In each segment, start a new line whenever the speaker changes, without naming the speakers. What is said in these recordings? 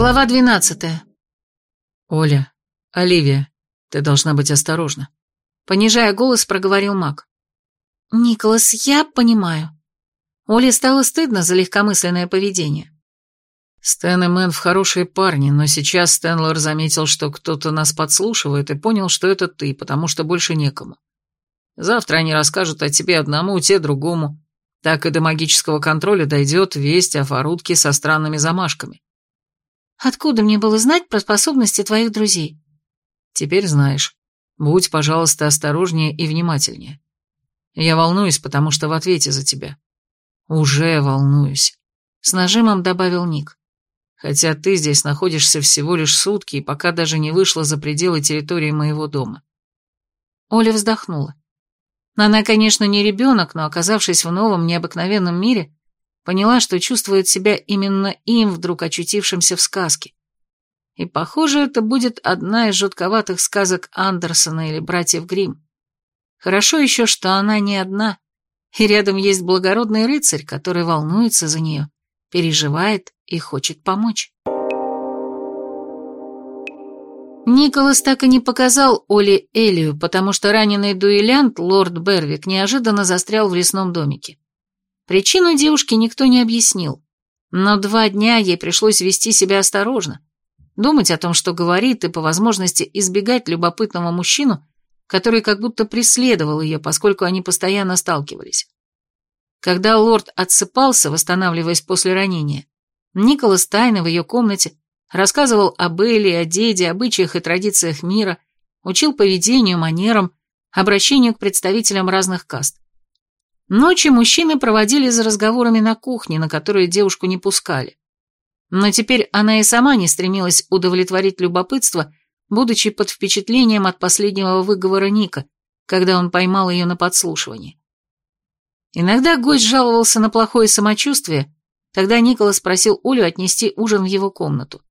Глава двенадцатая.
«Оля, Оливия, ты должна быть осторожна», — понижая голос, проговорил маг.
«Николас, я понимаю». Оле стало стыдно за легкомысленное поведение.
Стэн и Мэн в хорошие парни, но сейчас Стэнлор заметил, что кто-то нас подслушивает и понял, что это ты, потому что больше некому. Завтра они расскажут о тебе одному, те другому. Так и до магического контроля дойдет весть о Фарутке со странными замашками.
Откуда мне было знать про способности твоих друзей?
Теперь знаешь. Будь, пожалуйста, осторожнее и внимательнее. Я волнуюсь, потому что в ответе за тебя. Уже волнуюсь. С нажимом добавил Ник. Хотя ты здесь находишься всего лишь сутки и пока даже не вышла за пределы территории моего дома.
Оля вздохнула. Она, конечно, не ребенок, но, оказавшись в новом, необыкновенном мире, поняла, что чувствует себя именно им, вдруг очутившимся в сказке. И, похоже, это будет одна из жутковатых сказок Андерсона или братьев Гримм. Хорошо еще, что она не одна, и рядом есть благородный рыцарь, который волнуется за нее, переживает и хочет помочь. Николас так и не показал Оле Элию, потому что раненый дуэлянт, лорд Бервик, неожиданно застрял в лесном домике. Причину девушке никто не объяснил, но два дня ей пришлось вести себя осторожно, думать о том, что говорит, и по возможности избегать любопытного мужчину, который как будто преследовал ее, поскольку они постоянно сталкивались. Когда лорд отсыпался, восстанавливаясь после ранения, Николас тайно в ее комнате рассказывал об Элли, о деде, обычаях и традициях мира, учил поведению, манерам, обращению к представителям разных каст. Ночи мужчины проводили за разговорами на кухне, на которые девушку не пускали. Но теперь она и сама не стремилась удовлетворить любопытство, будучи под впечатлением от последнего выговора Ника, когда он поймал ее на подслушивании. Иногда гость жаловался на плохое самочувствие, тогда Николас просил Олю отнести ужин в его комнату.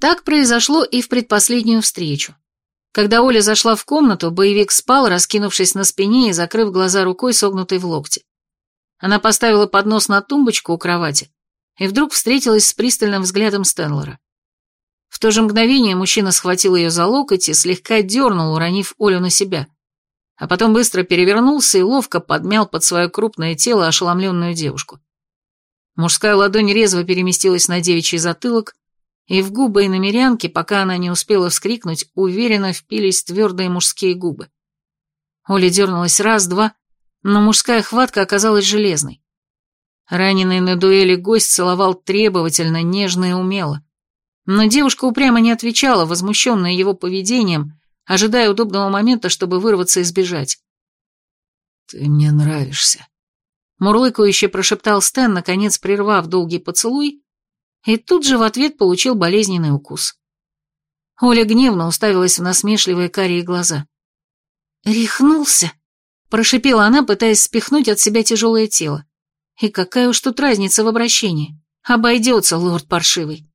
Так произошло и в предпоследнюю встречу. Когда Оля зашла в комнату, боевик спал, раскинувшись на спине и закрыв глаза рукой, согнутой в локте. Она поставила поднос на тумбочку у кровати и вдруг встретилась с пристальным взглядом Стэнлора. В то же мгновение мужчина схватил ее за локоть и слегка дернул, уронив Олю на себя, а потом быстро перевернулся и ловко подмял под свое крупное тело ошеломленную девушку. Мужская ладонь резво переместилась на девичий затылок, и в губы иномерянки, пока она не успела вскрикнуть, уверенно впились твердые мужские губы. Оля дернулась раз-два, но мужская хватка оказалась железной. Раненый на дуэли гость целовал требовательно, нежно и умело. Но девушка упрямо не отвечала, возмущенная его поведением, ожидая удобного момента, чтобы вырваться и сбежать.
«Ты мне нравишься», — мурлыкающе прошептал Стэн, наконец прервав долгий поцелуй, и тут же в ответ получил болезненный укус. Оля гневно уставилась в насмешливые карие глаза. «Рехнулся?» – прошипела она, пытаясь спихнуть от себя тяжелое тело. «И какая уж тут разница в обращении? Обойдется, лорд паршивый».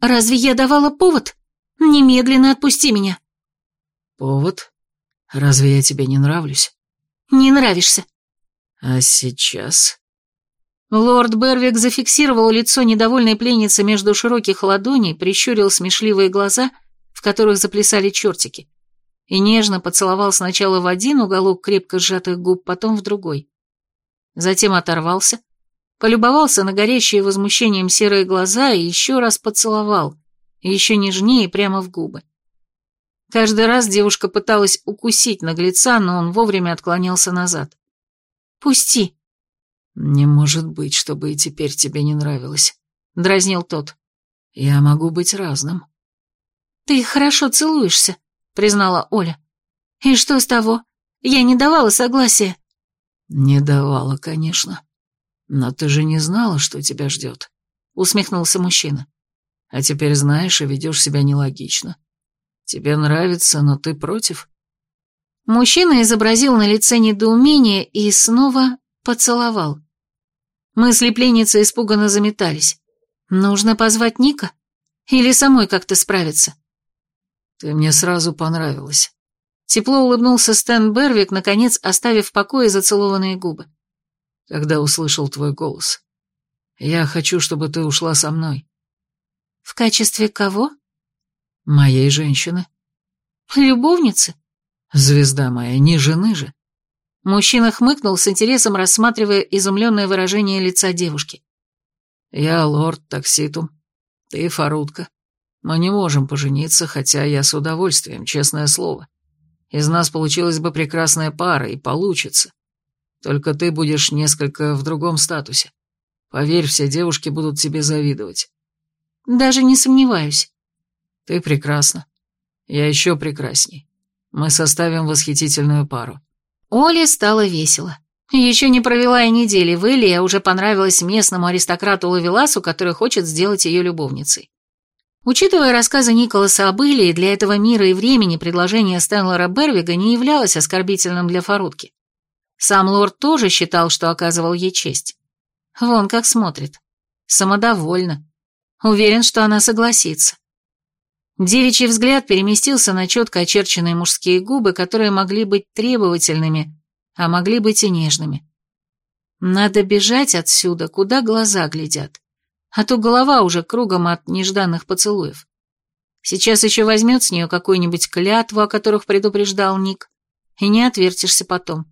«Разве я давала повод? Немедленно отпусти меня». «Повод? Разве я тебе не нравлюсь?»
«Не нравишься».
«А сейчас?»
Лорд Бервик зафиксировал лицо недовольной пленницы между широких ладоней, прищурил смешливые глаза, в которых заплясали чертики, и нежно поцеловал сначала в один уголок крепко сжатых губ, потом в другой. Затем оторвался, полюбовался на горящие возмущением серые глаза и еще раз поцеловал, еще нежнее прямо в губы. Каждый раз девушка пыталась укусить наглеца, но он вовремя отклонялся назад. «Пусти!»
«Не может быть, чтобы и теперь тебе не нравилось», — дразнил тот. «Я могу быть разным».
«Ты хорошо целуешься», — признала Оля. «И что с того? Я не давала согласия».
«Не давала, конечно. Но ты же не знала, что тебя ждет», — усмехнулся мужчина. «А теперь знаешь и ведешь себя нелогично. Тебе нравится, но ты против?»
Мужчина изобразил на лице недоумение и снова поцеловал. Мысли пленницы испуганно заметались. Нужно позвать Ника? Или самой как-то справиться?
Ты мне сразу понравилась.
Тепло улыбнулся Стэн Бервик, наконец оставив в покое зацелованные губы.
Когда услышал твой голос. Я хочу, чтобы ты ушла со мной.
В качестве кого?
Моей женщины.
Любовницы?
Звезда моя, не жены же.
Мужчина хмыкнул с интересом, рассматривая изумленное выражение лица девушки.
Я лорд Такситум, ты Фарутка. Мы не можем пожениться, хотя я с удовольствием, честное слово. Из нас получилась бы прекрасная пара, и получится. Только ты будешь несколько в другом статусе. Поверь, все девушки будут тебе завидовать.
Даже не сомневаюсь.
Ты прекрасна. Я еще прекрасней. Мы составим восхитительную пару.
Оле стало весело. Еще не провела и недели в Элли, а уже понравилась местному аристократу Лавеласу, который хочет сделать ее любовницей. Учитывая рассказы Николаса об Иллии, для этого мира и времени предложение Стэнлора Бервига не являлось оскорбительным для Фарутки. Сам лорд тоже считал, что оказывал ей честь. Вон как смотрит. Самодовольно. Уверен, что она согласится. Девичий взгляд переместился на четко очерченные мужские губы, которые могли быть требовательными, а могли быть и нежными. Надо бежать отсюда, куда глаза глядят, а то голова уже кругом от нежданных поцелуев. Сейчас еще возьмет с нее какую-нибудь клятву, о которых предупреждал Ник, и не отвертишься потом.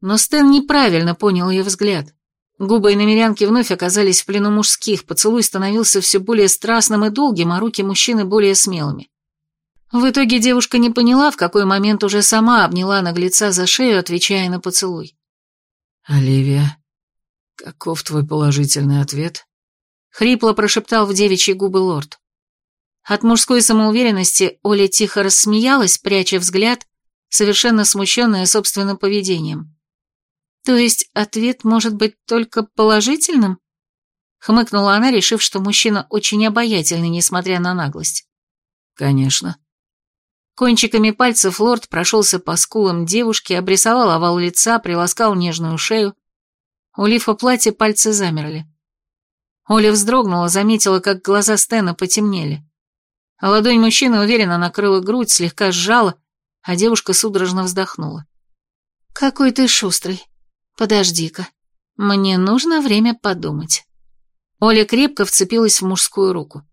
Но Стэн неправильно понял ее взгляд. Губы и намерянки вновь оказались в плену мужских, поцелуй становился все более страстным и долгим, а руки мужчины более смелыми. В итоге девушка не поняла, в какой момент уже сама обняла наглеца за шею, отвечая на поцелуй.
«Оливия, каков твой положительный ответ?»
Хрипло прошептал в девичьи губы лорд. От мужской самоуверенности Оля тихо рассмеялась, пряча взгляд, совершенно смущенная собственным поведением. То есть ответ может быть только положительным? Хмыкнула она, решив, что мужчина очень обаятельный, несмотря на наглость.
Конечно.
Кончиками пальцев лорд прошелся по скулам девушки, обрисовал овал лица, приласкал нежную шею. У лифа платья пальцы замерли. Оля вздрогнула, заметила, как глаза Стена потемнели. А ладонь мужчины уверенно накрыла грудь, слегка сжала, а девушка судорожно вздохнула. «Какой ты шустрый. Подожди-ка. Мне нужно время подумать. Оля крепко вцепилась в мужскую руку.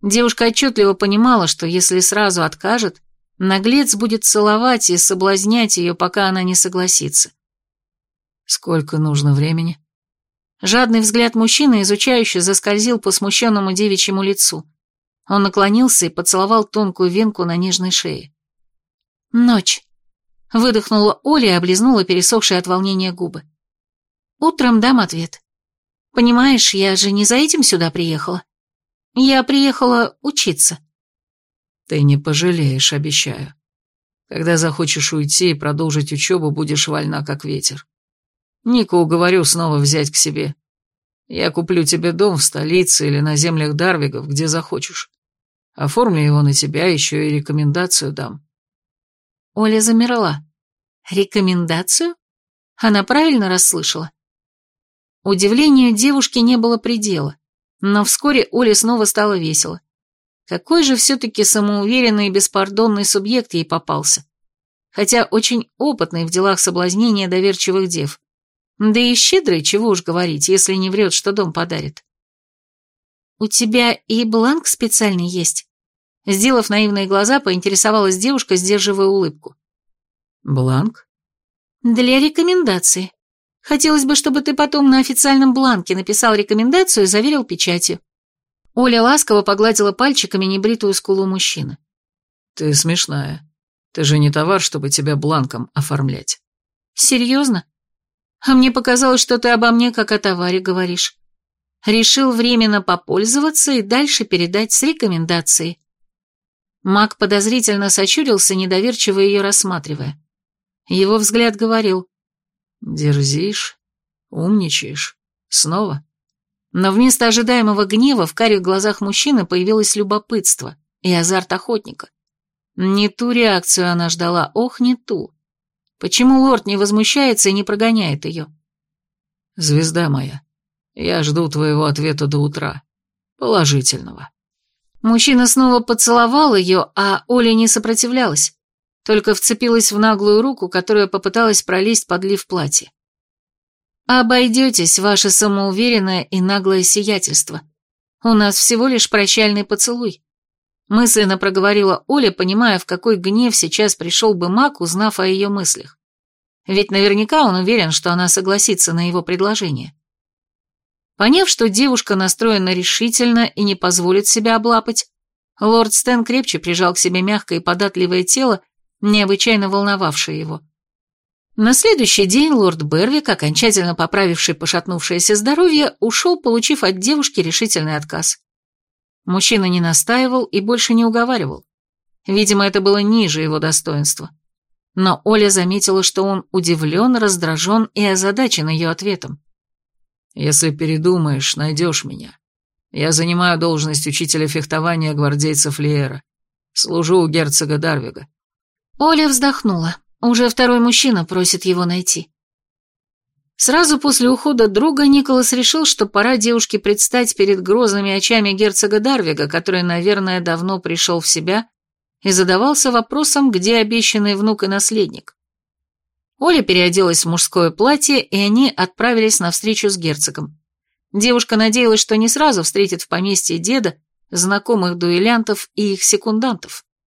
Девушка отчетливо понимала, что если сразу откажет, наглец будет целовать и соблазнять ее, пока она не согласится.
Сколько нужно времени?
Жадный взгляд мужчины, изучающе, заскользил по смущенному девичьему лицу. Он наклонился и поцеловал тонкую венку на нежной шее. Ночь. Выдохнула Оля и облизнула пересохшие от волнения губы. Утром дам ответ. Понимаешь, я же не за этим сюда приехала. Я приехала учиться.
Ты не пожалеешь, обещаю. Когда захочешь уйти и продолжить учебу, будешь вольна, как ветер. Нику уговорю снова взять к себе. Я куплю тебе дом в столице или на землях Дарвигов, где захочешь. Оформлю его на тебя, еще и рекомендацию дам.
Оля замерла. Рекомендацию? Она правильно расслышала? Удивлению девушки не было предела, но вскоре Оле снова стало весело. Какой же все-таки самоуверенный и беспардонный субъект ей попался. Хотя очень опытный в делах соблазнения доверчивых дев. Да и щедрый, чего уж говорить, если не врет, что дом подарит. «У тебя и бланк специальный есть?» Сделав наивные глаза, поинтересовалась девушка, сдерживая улыбку.
«Бланк?»
«Для рекомендации. Хотелось бы, чтобы ты потом на официальном бланке написал рекомендацию и заверил печатью». Оля ласково погладила пальчиками небритую скулу мужчины.
«Ты смешная. Ты же не товар, чтобы тебя бланком оформлять».
«Серьезно? А мне показалось, что ты обо мне как о товаре говоришь. Решил временно попользоваться и дальше передать с рекомендацией. Маг подозрительно сочурился, недоверчиво ее рассматривая. Его взгляд говорил.
«Дерзишь? Умничаешь? Снова?»
Но вместо ожидаемого гнева в карих глазах мужчины появилось любопытство и азарт охотника. Не ту реакцию она ждала, ох, не ту. Почему лорд не возмущается и не прогоняет ее?
«Звезда моя, я жду твоего ответа до утра. Положительного».
Мужчина снова поцеловал ее, а Оля не сопротивлялась, только вцепилась в наглую руку, которая попыталась пролезть под лиф платья. «Обойдетесь, ваше самоуверенное и наглое сиятельство», У нас всего лишь прощальный поцелуй. Мысленно проговорила Оля, понимая, в какой гнев сейчас пришел бы маг, узнав о ее мыслях. Ведь наверняка он уверен, что она согласится на его предложение. Поняв, что девушка настроена решительно и не позволит себя облапать, лорд Стэн крепче прижал к себе мягкое и податливое тело, необычайно волновавшее его. На следующий день лорд Бервик, окончательно поправивший пошатнувшееся здоровье, ушел, получив от девушки решительный отказ. Мужчина не настаивал и больше не уговаривал. Видимо, это было ниже его достоинства. Но Оля заметила, что он удивлен, раздражен и озадачен ее ответом.
«Если передумаешь, найдешь меня. Я занимаю должность учителя фехтования гвардейцев Лиера. Служу у герцога Дарвига».
Оля вздохнула. Уже второй мужчина просит его найти. Сразу после ухода друга Николас решил, что пора девушке предстать перед грозными очами герцога Дарвига, который, наверное, давно пришел в себя и задавался вопросом, где обещанный внук и наследник. Оля переоделась в мужское платье, и они отправились на встречу с герцогом. Девушка надеялась, что не сразу встретит в поместье деда знакомых дуэлянтов и их секундантов.